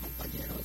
compañeros.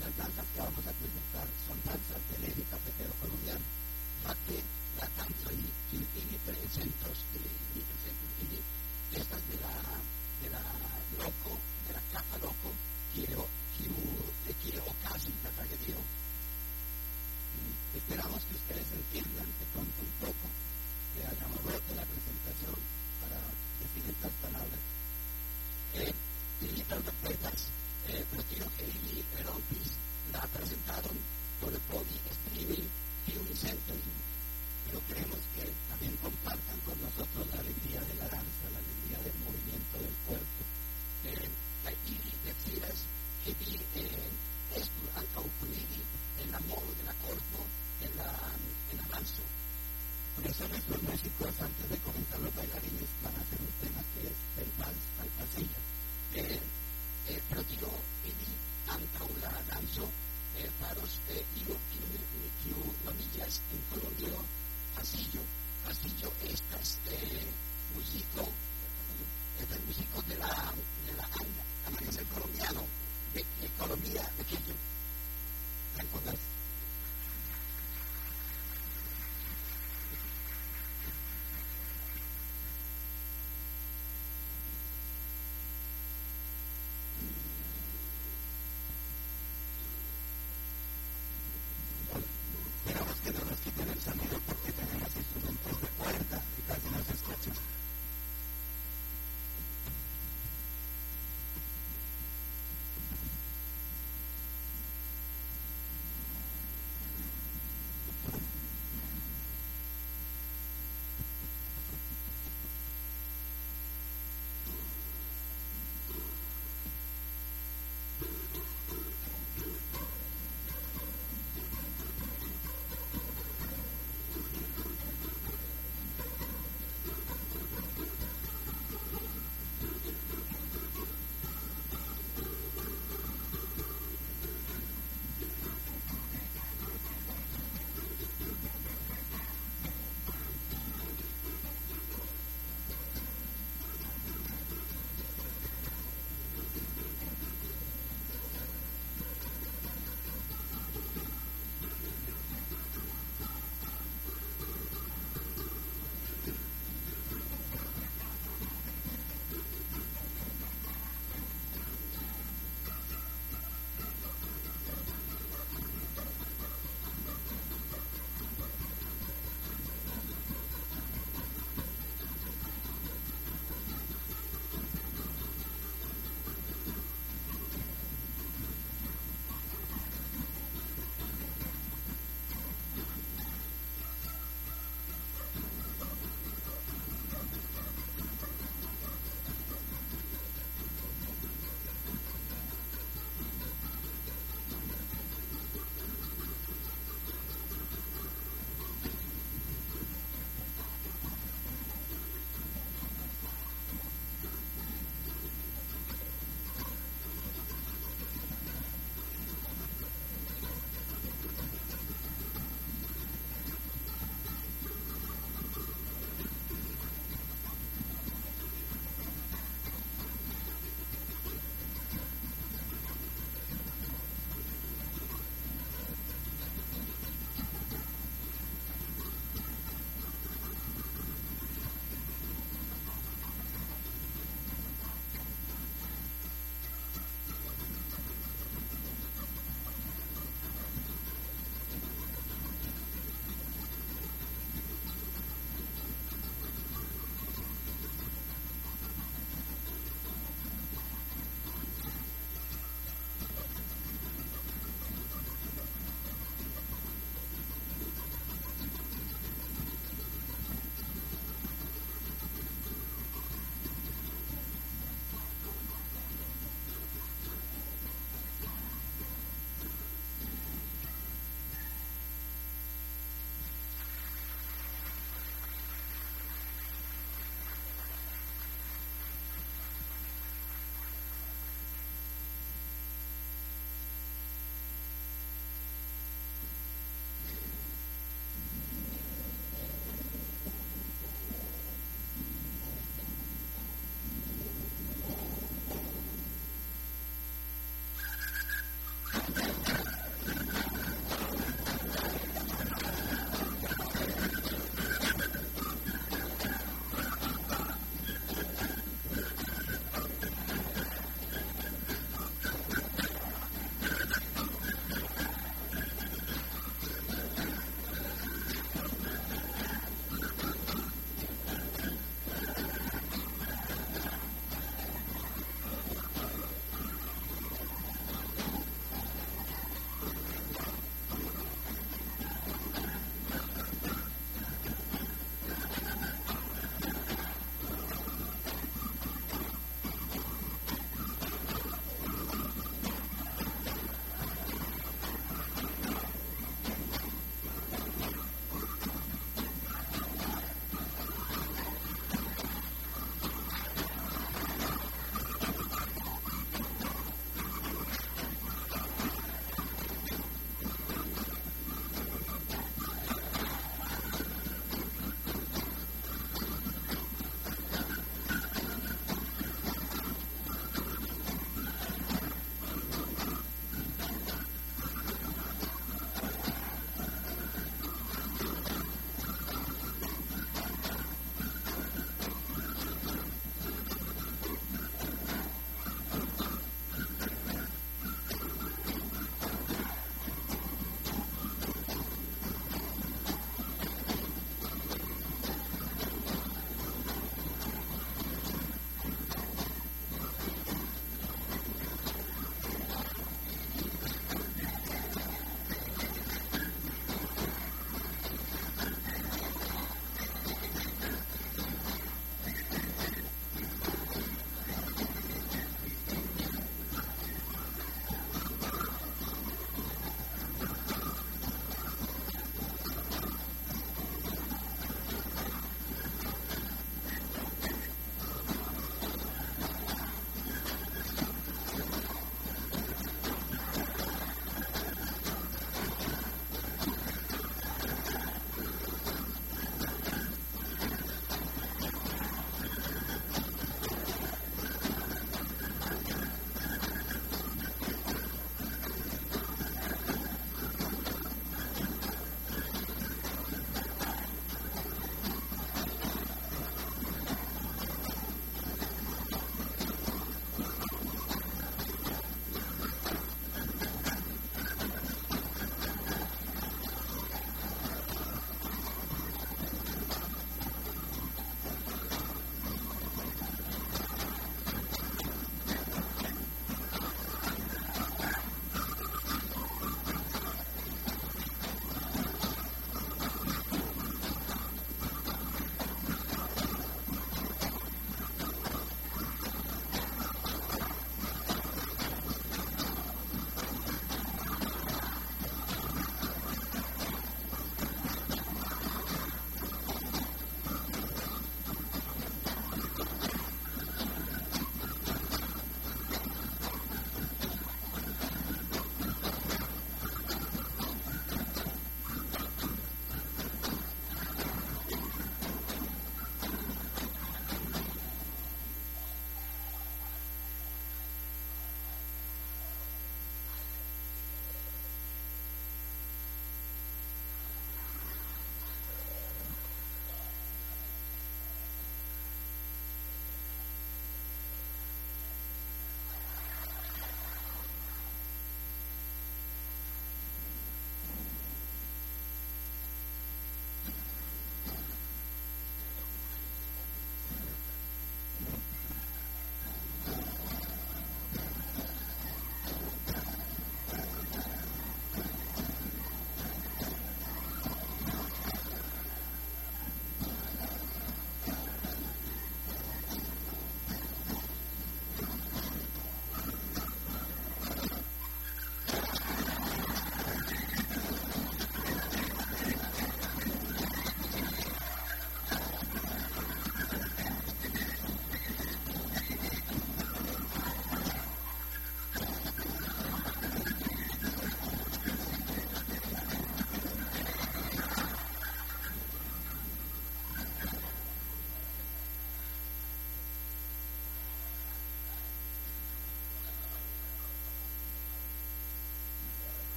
las danzas que vamos a presentar son danzas del eje cafetero colombiano, ya que la danza y, y, y 300, y, estas de la, de la loco, de la capa loco, quiero, quiero, casi la tragedia. Esperamos que ustedes entiendan de pronto un poco, que hagamos de la presentación para decir estas palabras. Eh, y eh, cuestión che gli Perontis pues, rappresentato come pochi esprimi este di un centro. Pero creemos que también compartan con nosotros la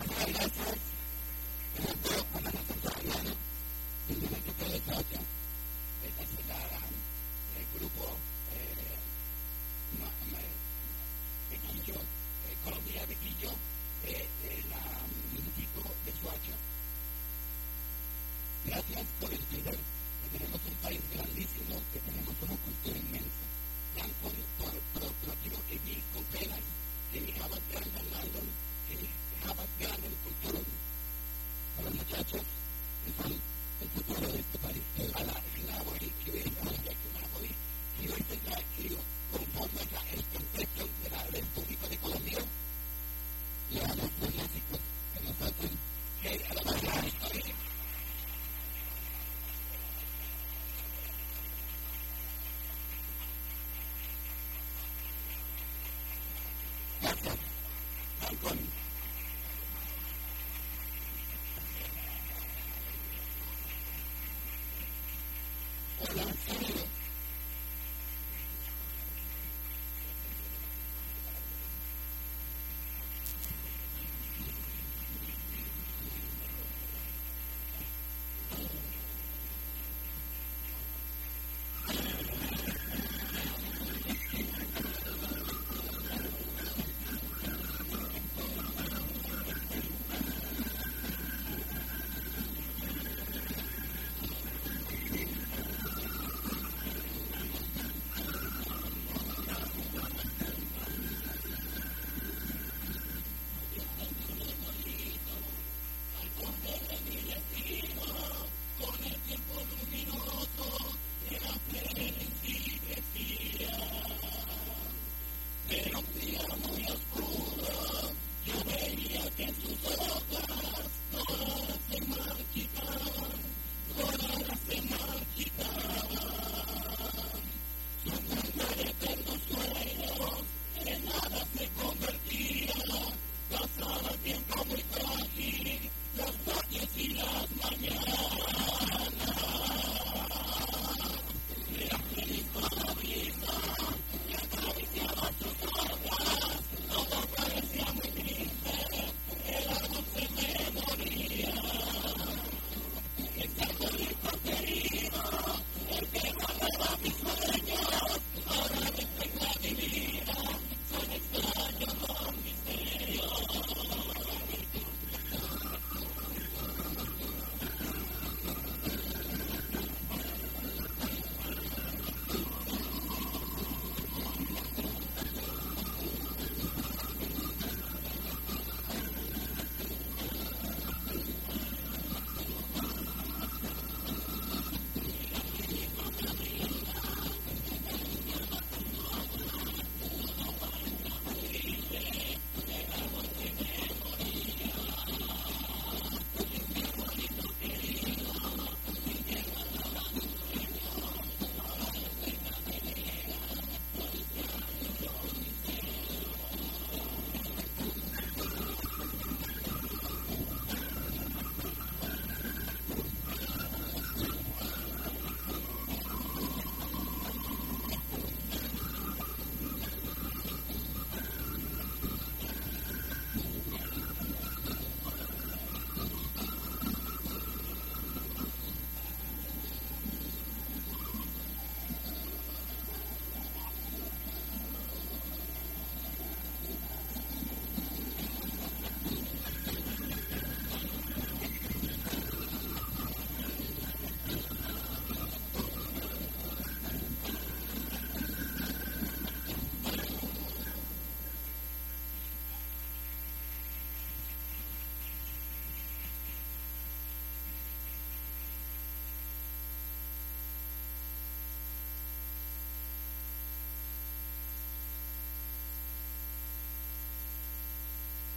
I love her.